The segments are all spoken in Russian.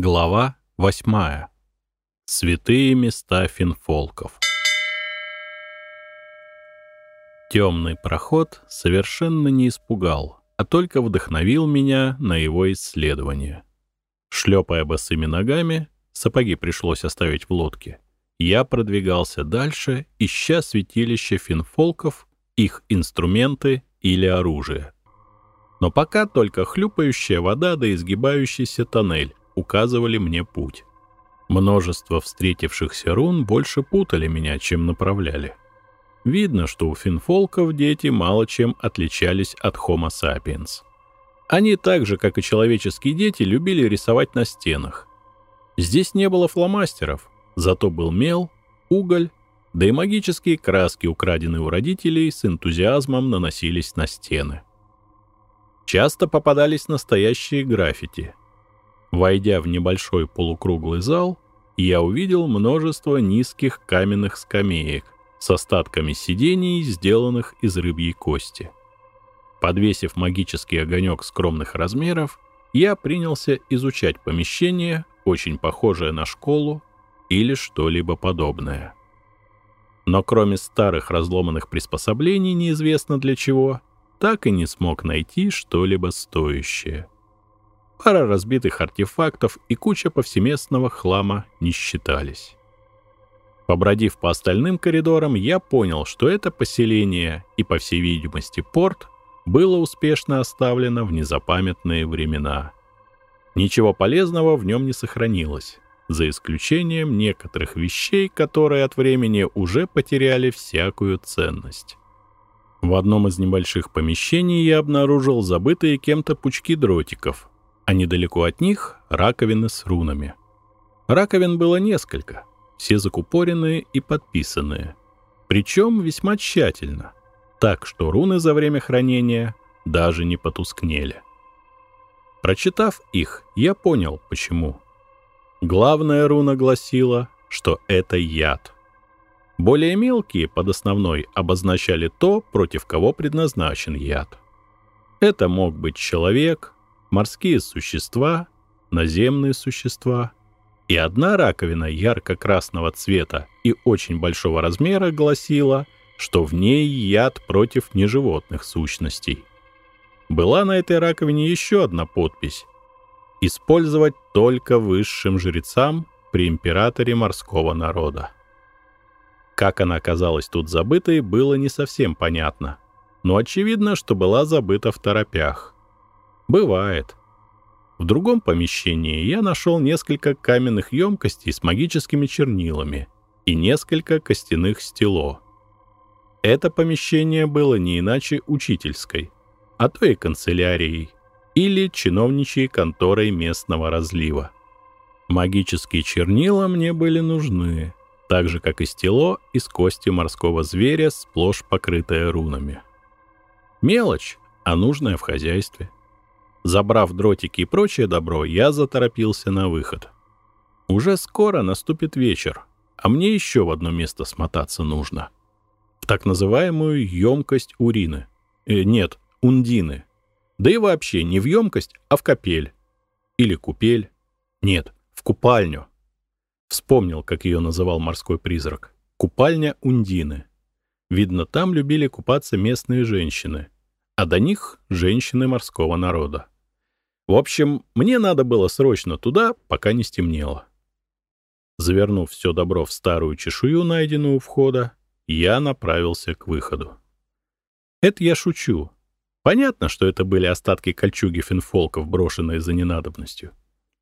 Глава восьмая. Святые места финфолков. Темный проход совершенно не испугал, а только вдохновил меня на его исследование. Шлепая босыми ногами, сапоги пришлось оставить в лодке, я продвигался дальше, ища святилища финфолков, их инструменты или оружие. Но пока только хлюпающая вода да изгибающийся тоннель, указывали мне путь. Множество встретившихся рун больше путали меня, чем направляли. Видно, что у финфолков дети мало чем отличались от Homo sapiens. Они так же, как и человеческие дети, любили рисовать на стенах. Здесь не было фломастеров, зато был мел, уголь, да и магические краски, украденные у родителей, с энтузиазмом наносились на стены. Часто попадались настоящие граффити — Войдя в небольшой полукруглый зал, я увидел множество низких каменных скамеек с остатками сидений, сделанных из рыбьей кости. Подвесив магический огонек скромных размеров, я принялся изучать помещение, очень похожее на школу или что-либо подобное. Но кроме старых разломанных приспособлений неизвестно для чего, так и не смог найти что-либо стоящее — пара разбитых артефактов и куча повсеместного хлама не считались. Побродив по остальным коридорам, я понял, что это поселение и, по всей видимости, порт было успешно оставлено в незапамятные времена. Ничего полезного в нем не сохранилось, за исключением некоторых вещей, которые от времени уже потеряли всякую ценность. В одном из небольших помещений я обнаружил забытые кем-то пучки дротиков, а недалеко от них — раковины с рунами. Раковин было несколько, все закупоренные и подписанные, причем весьма тщательно, так что руны за время хранения даже не потускнели. Прочитав их, я понял, почему. Главная руна гласила, что это яд. Более мелкие под основной обозначали то, против кого предназначен яд. Это мог быть человек, морские существа, наземные существа. И одна раковина ярко-красного цвета и очень большого размера гласила, что в ней яд против неживотных сущностей. Была на этой раковине еще одна подпись. Использовать только высшим жрецам при императоре морского народа. Как она оказалась тут забытой, было не совсем понятно. Но очевидно, что была забыта в торопях. Бывает. В другом помещении я нашел несколько каменных емкостей с магическими чернилами и несколько костяных стело. Это помещение было не иначе учительской, а то и канцелярией или чиновничьей конторой местного разлива. Магические чернила мне были нужны, так же, как и стело из кости морского зверя, сплошь покрытое рунами. Мелочь, а нужная в хозяйстве — Забрав дротики и прочее добро, я заторопился на выход. Уже скоро наступит вечер, а мне еще в одно место смотаться нужно. В так называемую емкость урины. Э, нет, ундины. Да и вообще не в емкость, а в капель. Или купель. Нет, в купальню. Вспомнил, как ее называл морской призрак. Купальня Ундины. Видно, там любили купаться местные женщины, а до них — женщины морского народа. В общем, мне надо было срочно туда, пока не стемнело. Завернув все добро в старую чешую, найденную у входа, я направился к выходу. Это я шучу. Понятно, что это были остатки кольчуги финфолков, брошенные за ненадобностью.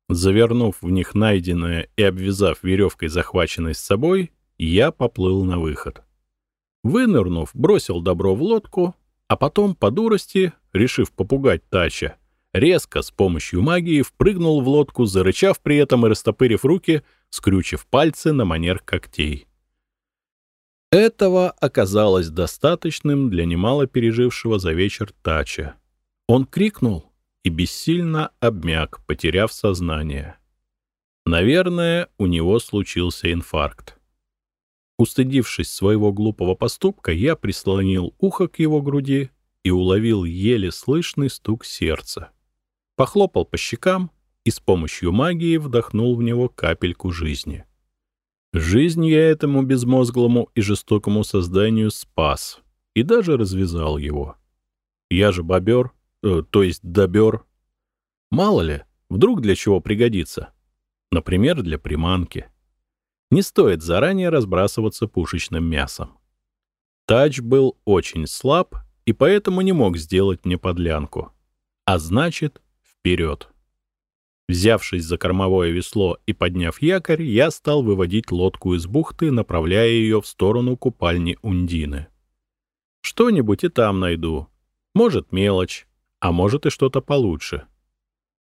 Завернув в них найденное и обвязав веревкой, захваченной с собой, я поплыл на выход. Вынырнув, бросил добро в лодку, а потом, по дурости, решив попугать Тача, резко с помощью магии впрыгнул в лодку, зарычав при этом и растопырив руки, скрючив пальцы на манер когтей. Этого оказалось достаточным для немало пережившего за вечер Тача. Он крикнул и бессильно обмяк, потеряв сознание. Наверное, у него случился инфаркт. Устыдившись своего глупого поступка, я прислонил ухо к его груди и уловил еле слышный стук сердца похлопал по щекам и с помощью магии вдохнул в него капельку жизни. Жизнь я этому безмозглому и жестокому созданию спас и даже развязал его. Я же бобер, э, то есть добер. Мало ли, вдруг для чего пригодится. Например, для приманки. Не стоит заранее разбрасываться пушечным мясом. Тач был очень слаб и поэтому не мог сделать мне подлянку. А значит, вперед. Взявшись за кормовое весло и подняв якорь, я стал выводить лодку из бухты, направляя ее в сторону купальни Ундины. Что-нибудь и там найду. Может, мелочь, а может и что-то получше.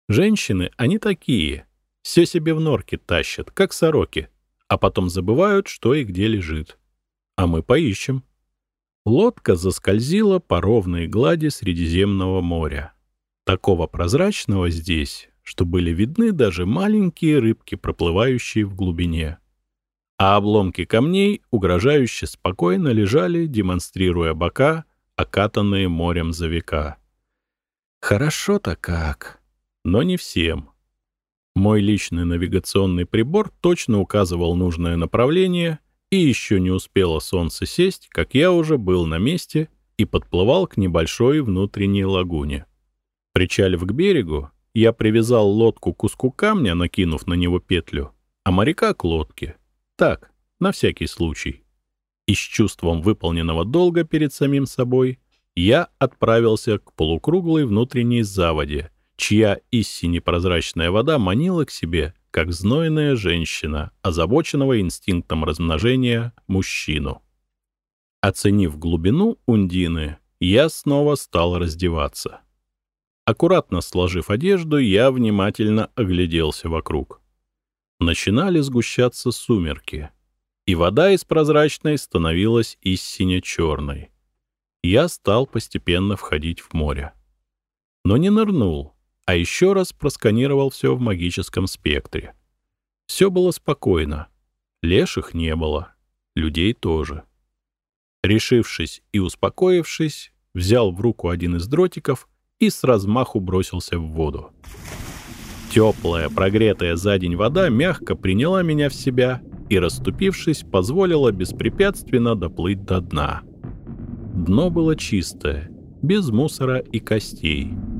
Женщины, они такие. Все себе в норке тащат, как сороки, а потом забывают, что и где лежит. А мы поищем. Лодка заскользила по ровной глади Средиземного моря. Такого прозрачного здесь, что были видны даже маленькие рыбки, проплывающие в глубине. А обломки камней угрожающе спокойно лежали, демонстрируя бока, окатанные морем за века. Хорошо-то как, но не всем. Мой личный навигационный прибор точно указывал нужное направление — и еще не успело солнце сесть, как я уже был на месте и подплывал к небольшой внутренней лагуне. Причалив к берегу, я привязал лодку к куску камня, накинув на него петлю, а моряка к лодке. Так, на всякий случай. И с чувством выполненного долга перед самим собой я отправился к полукруглой внутренней заводе, чья истине прозрачная вода манила к себе как знойная женщина, озабоченного инстинктом размножения мужчину. Оценив глубину Ундины, я снова стал раздеваться. Аккуратно сложив одежду, я внимательно огляделся вокруг. Начинали сгущаться сумерки, и вода из прозрачной становилась истине черной. Я стал постепенно входить в море. Но не нырнул, а еще раз просканировал все в магическом спектре. Все было спокойно. Леших не было, людей тоже. Решившись и успокоившись, взял в руку один из дротиков и с размаху бросился в воду. Теплая, прогретая за день вода мягко приняла меня в себя и, расступившись, позволила беспрепятственно доплыть до дна. Дно было чистое, без мусора и костей —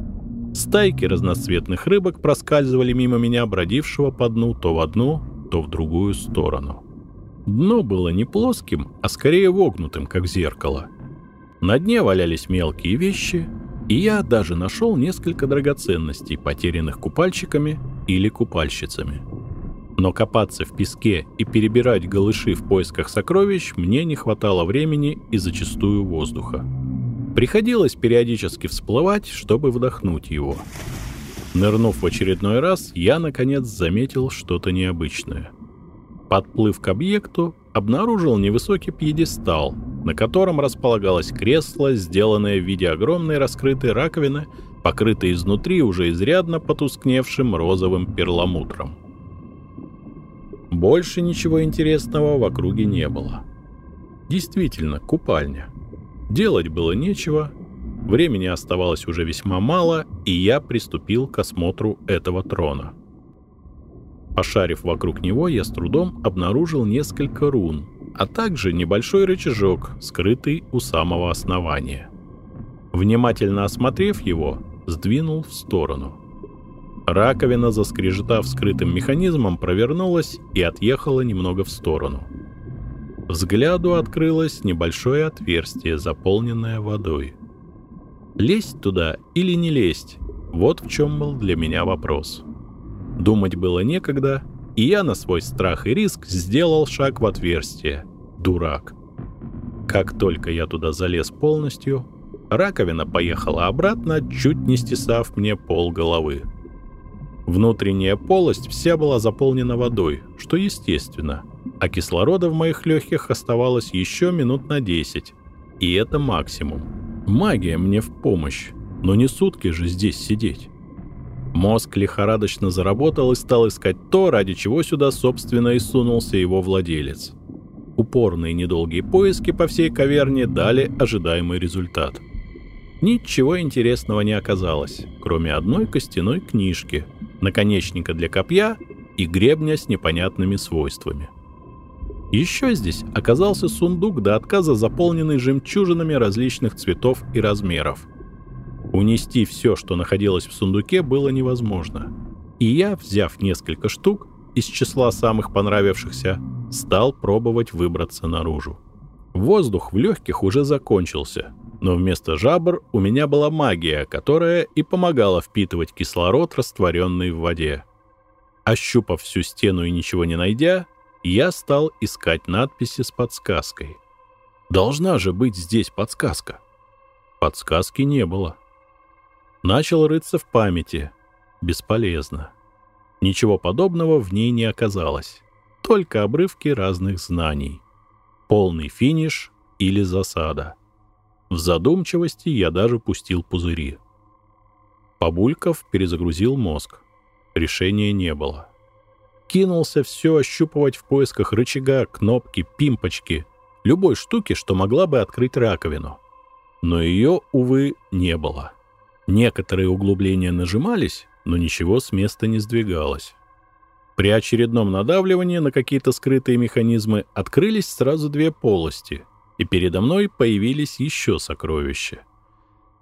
Стайки разноцветных рыбок проскальзывали мимо меня, бродившего по дну то в одну, то в другую сторону. Дно было не плоским, а скорее вогнутым, как зеркало. На дне валялись мелкие вещи, и я даже нашел несколько драгоценностей, потерянных купальщиками или купальщицами. Но копаться в песке и перебирать голыши в поисках сокровищ мне не хватало времени и зачастую воздуха. Приходилось периодически всплывать, чтобы вдохнуть его. Нырнув в очередной раз, я, наконец, заметил что-то необычное. Подплыв к объекту, обнаружил невысокий пьедестал, на котором располагалось кресло, сделанное в виде огромной раскрытой раковины, покрытой изнутри уже изрядно потускневшим розовым перламутром. Больше ничего интересного в округе не было. Действительно, купальня. Делать было нечего, времени оставалось уже весьма мало, и я приступил к осмотру этого трона. Пошарив вокруг него, я с трудом обнаружил несколько рун, а также небольшой рычажок, скрытый у самого основания. Внимательно осмотрев его, сдвинул в сторону. Раковина, заскрежетав скрытым механизмом, провернулась и отъехала немного в сторону — Взгляду открылось небольшое отверстие, заполненное водой. Лезть туда или не лезть? Вот в чем был для меня вопрос. Думать было некогда, и я на свой страх и риск сделал шаг в отверстие. Дурак. Как только я туда залез полностью, раковина поехала обратно, чуть не стесав мне пол головы. Внутренняя полость вся была заполнена водой, что естественно, а кислорода в моих легких оставалось еще минут на 10, и это максимум. Магия мне в помощь, но не сутки же здесь сидеть. Мозг лихорадочно заработал и стал искать то, ради чего сюда, собственно, и сунулся его владелец. Упорные недолгие поиски по всей каверне дали ожидаемый результат. Ничего интересного не оказалось, кроме одной костяной книжки, наконечника для копья и гребня с непонятными свойствами. Еще здесь оказался сундук до отказа, заполненный жемчужинами различных цветов и размеров. Унести все, что находилось в сундуке, было невозможно. И я, взяв несколько штук из числа самых понравившихся, стал пробовать выбраться наружу. Воздух в легких уже закончился, но вместо жабр у меня была магия, которая и помогала впитывать кислород, растворенный в воде. Ощупав всю стену и ничего не найдя, я стал искать надписи с подсказкой. Должна же быть здесь подсказка. Подсказки не было. Начал рыться в памяти. Бесполезно. Ничего подобного в ней не оказалось. Только обрывки разных знаний. Полный финиш или засада. В задумчивости я даже пустил пузыри. Побульков перезагрузил мозг. Решения не было. Кинулся все ощупывать в поисках рычага, кнопки, пимпочки, любой штуки, что могла бы открыть раковину. Но ее, увы, не было. Некоторые углубления нажимались, но ничего с места не сдвигалось. При очередном надавливании на какие-то скрытые механизмы открылись сразу две полости, и передо мной появились еще сокровища.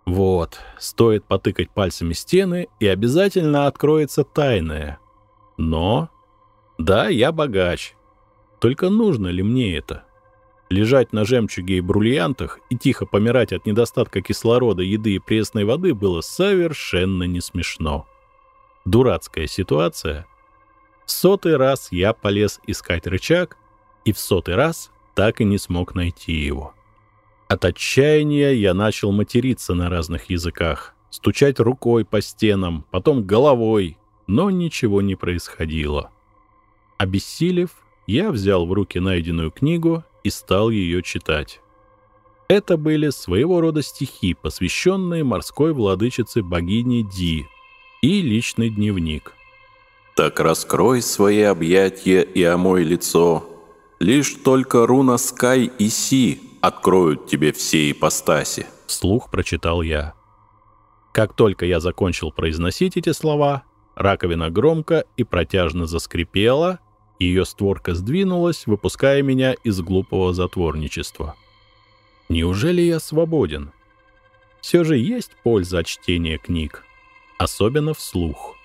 Вот, стоит потыкать пальцами стены, и обязательно откроется тайное. Но... Да, я богач. Только нужно ли мне это? Лежать на жемчуге и бриллиантах и тихо помирать от недостатка кислорода, еды и пресной воды было совершенно не смешно. Дурацкая ситуация. В сотый раз я полез искать рычаг, и в сотый раз так и не смог найти его. От отчаяния я начал материться на разных языках, стучать рукой по стенам, потом головой, но ничего не происходило. Обессилев, я взял в руки найденную книгу и стал ее читать. Это были своего рода стихи, посвященные морской владычице богини Ди, и личный дневник. «Так раскрой свои объятия и омой лицо, лишь только руна Скай и Си откроют тебе все ипостаси. Слух прочитал я. Как только я закончил произносить эти слова, раковина громко и протяжно заскрипела, ее створка сдвинулась, выпуская меня из глупого затворничества. Неужели я свободен? Все же есть польза от чтения книг, особенно вслух.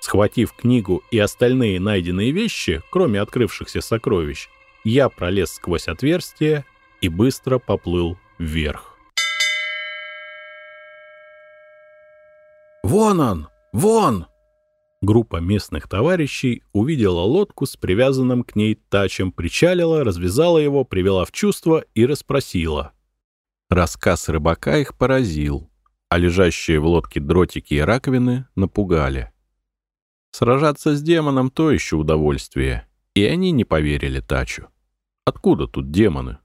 Схватив книгу и остальные найденные вещи, кроме открывшихся сокровищ, я пролез сквозь отверстие и быстро поплыл вверх. «Вон он! Вон!» Группа местных товарищей увидела лодку с привязанным к ней тачем, причалила, развязала его, привела в чувство и расспросила. Рассказ рыбака их поразил, а лежащие в лодке дротики и раковины напугали. Сражаться с демоном — то еще удовольствие, и они не поверили Тачу. Откуда тут демоны?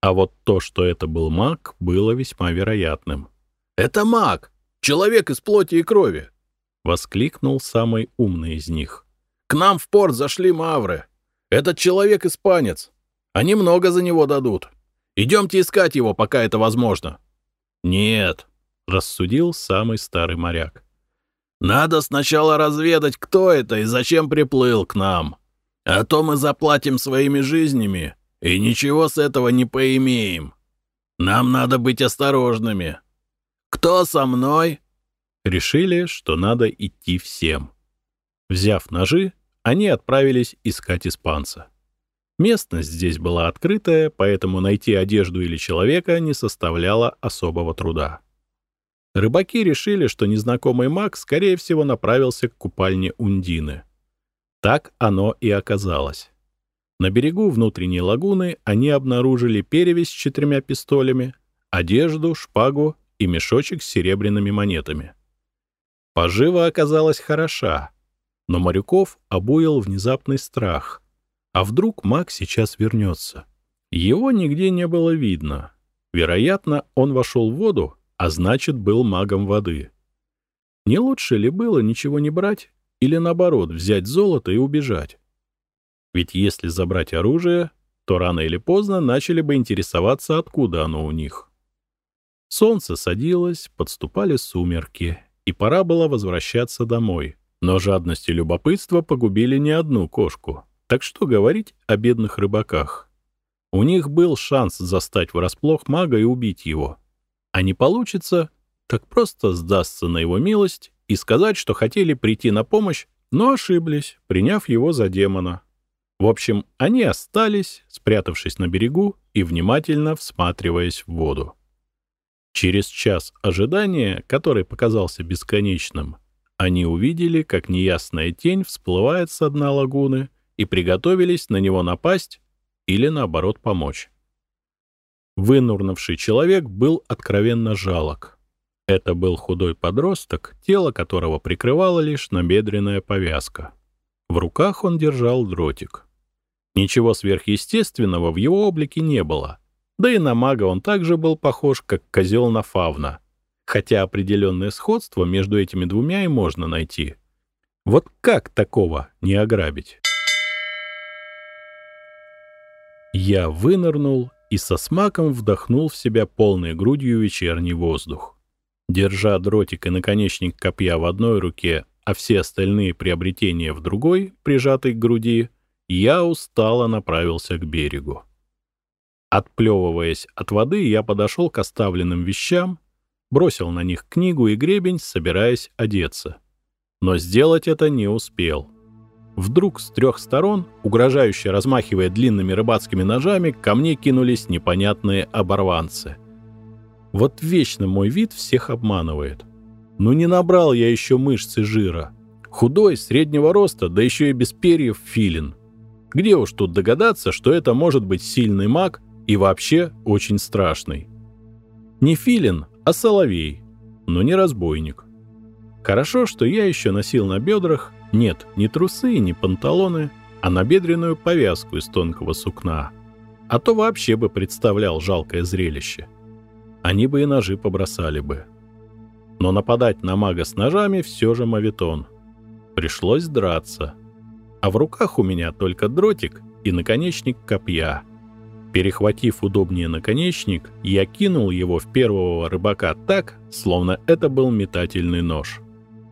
А вот то, что это был маг, было весьма вероятным. «Это маг! Человек из плоти и крови!» — воскликнул самый умный из них. «К нам в порт зашли мавры. Этот человек испанец. Они много за него дадут. Идемте искать его, пока это возможно». «Нет», — рассудил самый старый моряк. «Надо сначала разведать, кто это и зачем приплыл к нам. А то мы заплатим своими жизнями и ничего с этого не поимеем. Нам надо быть осторожными. Кто со мной?» Решили, что надо идти всем. Взяв ножи, они отправились искать испанца. Местность здесь была открытая, поэтому найти одежду или человека не составляло особого труда. Рыбаки решили, что незнакомый маг, скорее всего, направился к купальне Ундины. Так оно и оказалось. На берегу внутренней лагуны они обнаружили перевязь с четырьмя пистолями, одежду, шпагу и мешочек с серебряными монетами. Пожива оказалась хороша, но моряков обуял внезапный страх. А вдруг маг сейчас вернется? Его нигде не было видно. Вероятно, он вошел в воду, а значит, был магом воды. Не лучше ли было ничего не брать или, наоборот, взять золото и убежать? Ведь если забрать оружие, то рано или поздно начали бы интересоваться, откуда оно у них. Солнце садилось, подступали сумерки, и пора было возвращаться домой. Но жадность и любопытство погубили не одну кошку. Так что говорить о бедных рыбаках? У них был шанс застать врасплох мага и убить его. А не получится, так просто сдастся на его милость и сказать, что хотели прийти на помощь, но ошиблись, приняв его за демона. В общем, они остались, спрятавшись на берегу и внимательно всматриваясь в воду. Через час ожидания, который показался бесконечным, они увидели, как неясная тень всплывает с дна лагуны и приготовились на него напасть или, наоборот, помочь. Вынурнувший человек был откровенно жалок. Это был худой подросток, тело которого прикрывала лишь набедренная повязка. В руках он держал дротик. Ничего сверхъестественного в его облике не было. Да и на мага он также был похож, как козел на фавна. Хотя определенное сходство между этими двумя и можно найти. Вот как такого не ограбить? Я вынырнул и со смаком вдохнул в себя полной грудью вечерний воздух. Держа дротик и наконечник копья в одной руке, а все остальные приобретения в другой, прижатой к груди, я устало направился к берегу. Отплевываясь от воды, я подошел к оставленным вещам, бросил на них книгу и гребень, собираясь одеться. Но сделать это не успел. Вдруг с трех сторон, угрожающе размахивая длинными рыбацкими ножами, ко мне кинулись непонятные оборванцы. Вот вечно мой вид всех обманывает. Ну не набрал я еще мышцы жира. Худой, среднего роста, да еще и без перьев филин. Где уж тут догадаться, что это может быть сильный маг и вообще очень страшный. Не филин, а соловей, но не разбойник. Хорошо, что я еще носил на бедрах, нет, не трусы, не панталоны, а набедренную повязку из тонкого сукна. А то вообще бы представлял жалкое зрелище. Они бы и ножи побросали бы. Но нападать на мага с ножами все же мавитон. Пришлось драться — а в руках у меня только дротик и наконечник копья. Перехватив удобнее наконечник, я кинул его в первого рыбака так, словно это был метательный нож.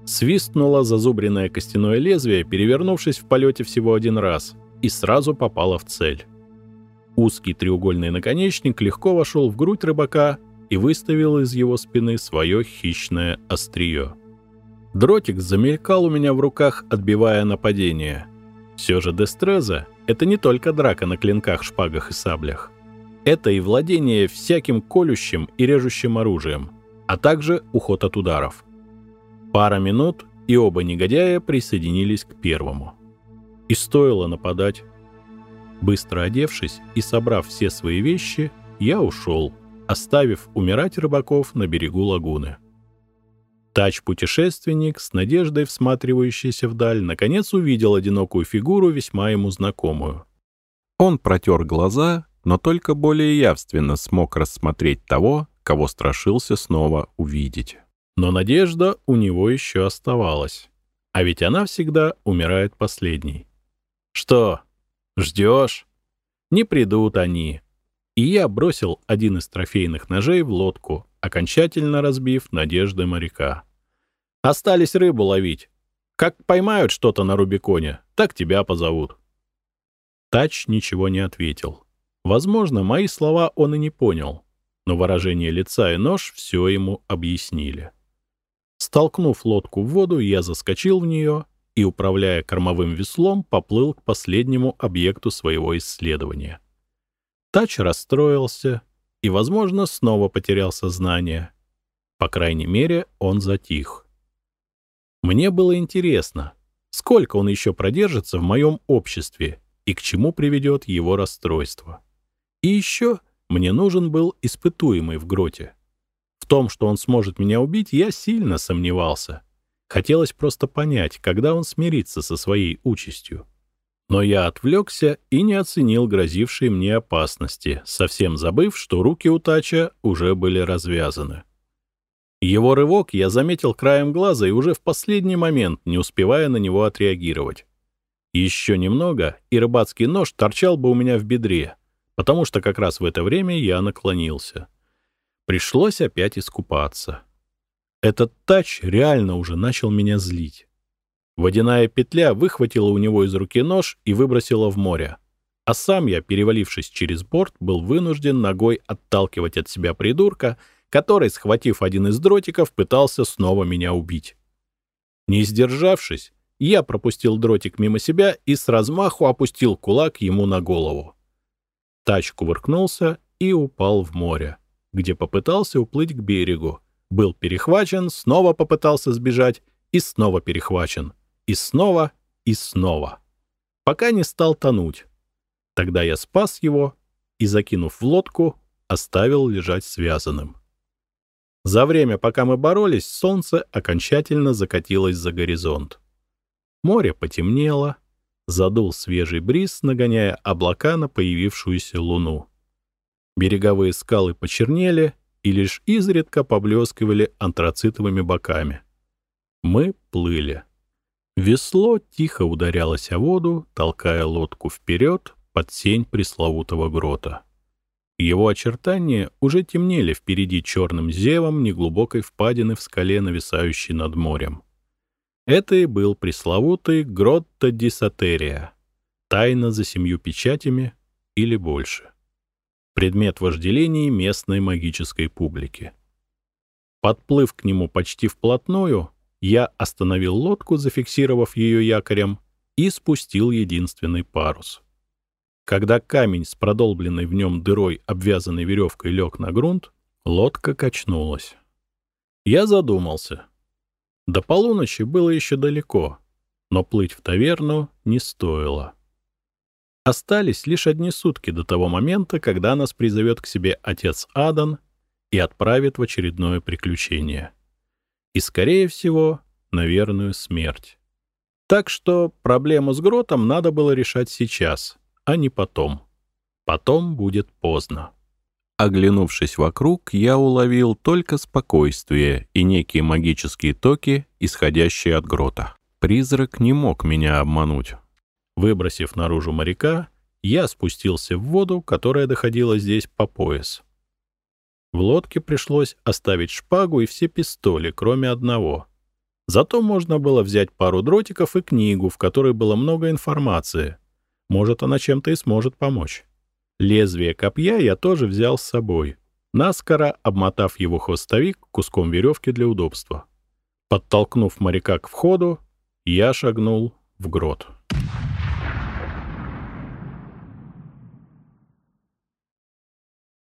Свистнуло зазубренное костяное лезвие, перевернувшись в полете всего один раз, и сразу попало в цель. Узкий треугольный наконечник легко вошел в грудь рыбака и выставил из его спины свое хищное острие. Дротик замелькал у меня в руках, отбивая нападение — все же Дестреза — это не только драка на клинках, шпагах и саблях. Это и владение всяким колющим и режущим оружием, а также уход от ударов. Пара минут, и оба негодяя присоединились к первому. И стоило нападать. Быстро одевшись и собрав все свои вещи, я ушел, оставив умирать рыбаков на берегу лагуны. Тач-путешественник, с надеждой всматривающийся вдаль, наконец увидел одинокую фигуру, весьма ему знакомую. Он протер глаза, но только более явственно смог рассмотреть того, кого страшился снова увидеть. Но надежда у него еще оставалась. А ведь она всегда умирает последней. «Что, ждешь?» «Не придут они». И я бросил один из трофейных ножей в лодку, окончательно разбив надежды моряка. Остались рыбу ловить. Как поймают что-то на Рубиконе, так тебя позовут. Тач ничего не ответил. Возможно, мои слова он и не понял, но выражение лица и нож все ему объяснили. Столкнув лодку в воду, я заскочил в нее и, управляя кормовым веслом, поплыл к последнему объекту своего исследования. Тач расстроился и, возможно, снова потерял сознание. По крайней мере, он затих. Мне было интересно, сколько он еще продержится в моем обществе и к чему приведет его расстройство. И еще мне нужен был испытуемый в гроте. В том, что он сможет меня убить, я сильно сомневался. Хотелось просто понять, когда он смирится со своей участью. Но я отвлекся и не оценил грозившие мне опасности, совсем забыв, что руки у Тача уже были развязаны. Его рывок я заметил краем глаза и уже в последний момент, не успевая на него отреагировать. Еще немного, и рыбацкий нож торчал бы у меня в бедре, потому что как раз в это время я наклонился. Пришлось опять искупаться. Этот тач реально уже начал меня злить. Водяная петля выхватила у него из руки нож и выбросила в море. А сам я, перевалившись через борт, был вынужден ногой отталкивать от себя придурка, который, схватив один из дротиков, пытался снова меня убить. Не сдержавшись, я пропустил дротик мимо себя и с размаху опустил кулак ему на голову. Тач кувыркнулся и упал в море, где попытался уплыть к берегу. Был перехвачен, снова попытался сбежать и снова перехвачен. И снова, и снова. Пока не стал тонуть. Тогда я спас его и, закинув в лодку, оставил лежать связанным. За время, пока мы боролись, солнце окончательно закатилось за горизонт. Море потемнело, задул свежий бриз, нагоняя облака на появившуюся луну. Береговые скалы почернели и лишь изредка поблескивали антрацитовыми боками. Мы плыли. Весло тихо ударялось о воду, толкая лодку вперед под сень пресловутого грота. Его очертания уже темнели впереди черным зевом неглубокой впадины в скале, нависающей над морем. Это и был пресловутый Гротто ди Сатерия, тайна за семью печатями или больше. Предмет вожделений местной магической публики. Подплыв к нему почти вплотную, я остановил лодку, зафиксировав ее якорем, и спустил единственный парус. Когда камень с продолбленной в нем дырой, обвязанной веревкой, лег на грунт, лодка качнулась. Я задумался. До полуночи было еще далеко, но плыть в таверну не стоило. Остались лишь одни сутки до того момента, когда нас призовет к себе отец Адан и отправит в очередное приключение. И, скорее всего, на верную смерть. Так что проблему с гротом надо было решать сейчас — а не потом. Потом будет поздно. Оглянувшись вокруг, я уловил только спокойствие и некие магические токи, исходящие от грота. Призрак не мог меня обмануть. Выбросив наружу моряка, я спустился в воду, которая доходила здесь по пояс. В лодке пришлось оставить шпагу и все пистоли, кроме одного. Зато можно было взять пару дротиков и книгу, в которой было много информации — может, она чем-то и сможет помочь. Лезвие копья я тоже взял с собой, наскоро обмотав его хвостовик куском веревки для удобства. Подтолкнув моряка к входу, я шагнул в грот.